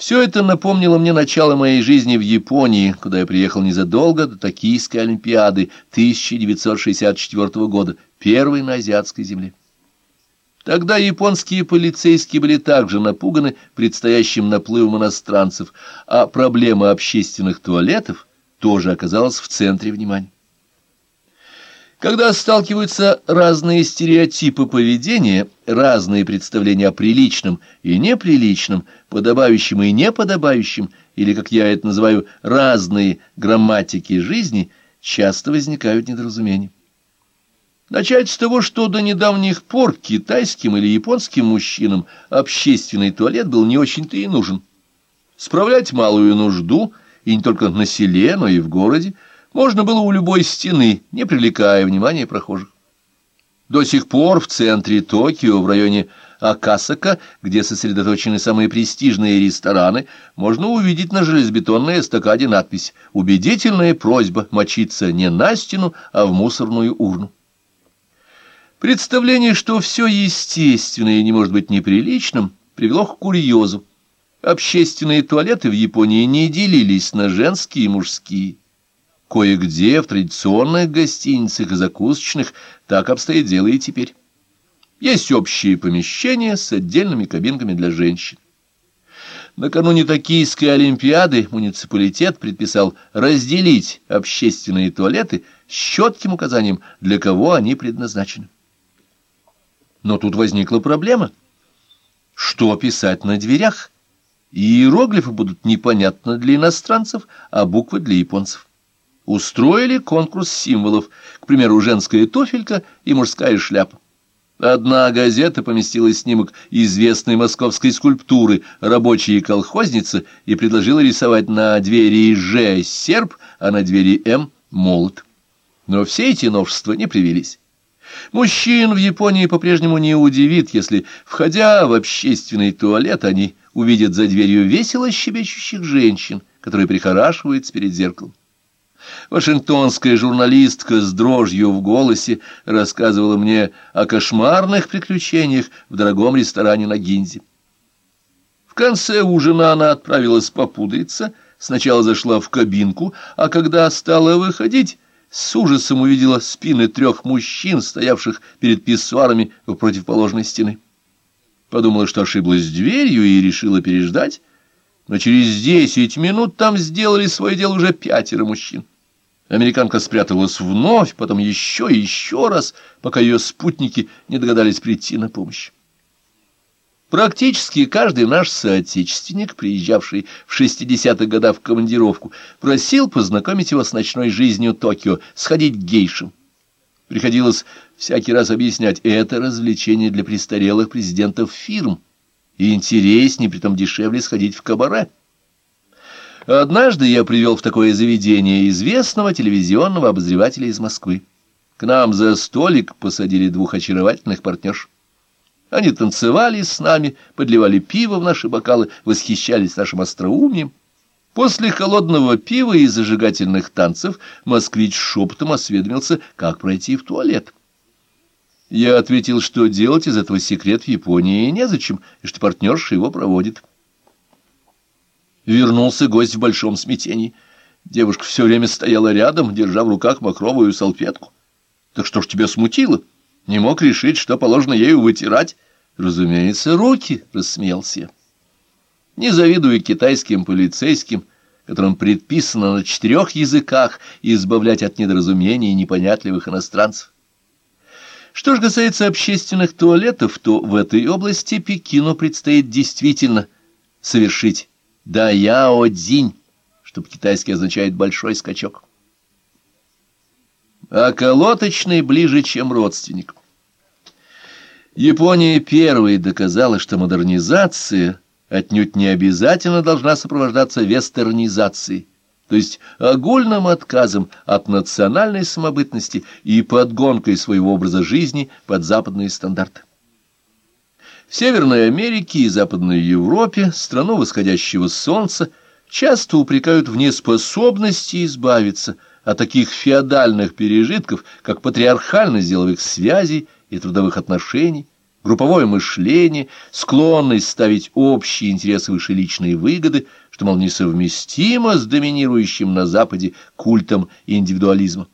Все это напомнило мне начало моей жизни в Японии, куда я приехал незадолго до Токийской Олимпиады 1964 года, первой на азиатской земле. Тогда японские полицейские были также напуганы предстоящим наплывом иностранцев, а проблема общественных туалетов тоже оказалась в центре внимания. Когда сталкиваются разные стереотипы поведения, разные представления о приличном и неприличном, подобающем и неподобающем, или, как я это называю, разные грамматики жизни, часто возникают недоразумения. Начать с того, что до недавних пор китайским или японским мужчинам общественный туалет был не очень-то и нужен. Справлять малую нужду, и не только на селе, но и в городе, можно было у любой стены, не привлекая внимания прохожих. До сих пор в центре Токио, в районе Акасака, где сосредоточены самые престижные рестораны, можно увидеть на железобетонной эстакаде надпись «Убедительная просьба мочиться не на стену, а в мусорную урну». Представление, что все естественное не может быть неприличным, привело к курьезу. Общественные туалеты в Японии не делились на женские и мужские. Кое-где в традиционных гостиницах и закусочных так обстоит дело и теперь. Есть общие помещения с отдельными кабинками для женщин. Накануне Токийской Олимпиады муниципалитет предписал разделить общественные туалеты с четким указанием, для кого они предназначены. Но тут возникла проблема. Что писать на дверях? Иероглифы будут непонятны для иностранцев, а буквы для японцев устроили конкурс символов, к примеру, женская туфелька и мужская шляпа. Одна газета поместила снимок известной московской скульптуры «Рабочие колхозницы» и предложила рисовать на двери «Ж» серп, а на двери «М» молот. Но все эти новшества не привелись. Мужчин в Японии по-прежнему не удивит, если, входя в общественный туалет, они увидят за дверью весело щебечущих женщин, которые прихорашиваются перед зеркалом. Вашингтонская журналистка с дрожью в голосе рассказывала мне о кошмарных приключениях в дорогом ресторане на Гинзе. В конце ужина она отправилась попудриться, сначала зашла в кабинку, а когда стала выходить, с ужасом увидела спины трех мужчин, стоявших перед писсуарами у противоположной стены. Подумала, что ошиблась дверью и решила переждать, но через десять минут там сделали свое дело уже пятеро мужчин. Американка спряталась вновь, потом еще и еще раз, пока ее спутники не догадались прийти на помощь. Практически каждый наш соотечественник, приезжавший в 60-х годах в командировку, просил познакомить его с ночной жизнью Токио, сходить к гейшам. Приходилось всякий раз объяснять, это развлечение для престарелых президентов фирм, и интереснее, притом дешевле сходить в кабаре. Однажды я привел в такое заведение известного телевизионного обозревателя из Москвы. К нам за столик посадили двух очаровательных партнерш. Они танцевали с нами, подливали пиво в наши бокалы, восхищались нашим остроумием. После холодного пива и зажигательных танцев москвич шепотом осведомился, как пройти в туалет. Я ответил, что делать из этого секрет в Японии незачем, и что партнерша его проводит. Вернулся гость в большом смятении. Девушка все время стояла рядом, держа в руках махровую салфетку. Так что ж тебя смутило? Не мог решить, что положено ею вытирать? Разумеется, руки, — рассмеялся я. Не завидую китайским полицейским, которым предписано на четырех языках избавлять от недоразумений непонятливых иностранцев. Что же касается общественных туалетов, то в этой области Пекину предстоит действительно совершить да яо дзинь, что по-китайски означает «большой скачок». А колоточный ближе, чем родственник. Япония первой доказала, что модернизация отнюдь не обязательно должна сопровождаться вестернизацией, то есть огульным отказом от национальной самобытности и подгонкой своего образа жизни под западные стандарты. В Северной Америке и Западной Европе, страну восходящего солнца, часто упрекают в неспособности избавиться от таких феодальных пережитков, как патриархальность деловых связей и трудовых отношений, групповое мышление, склонность ставить общие интересы выше личной выгоды, что, мол, несовместимо с доминирующим на Западе культом индивидуализма.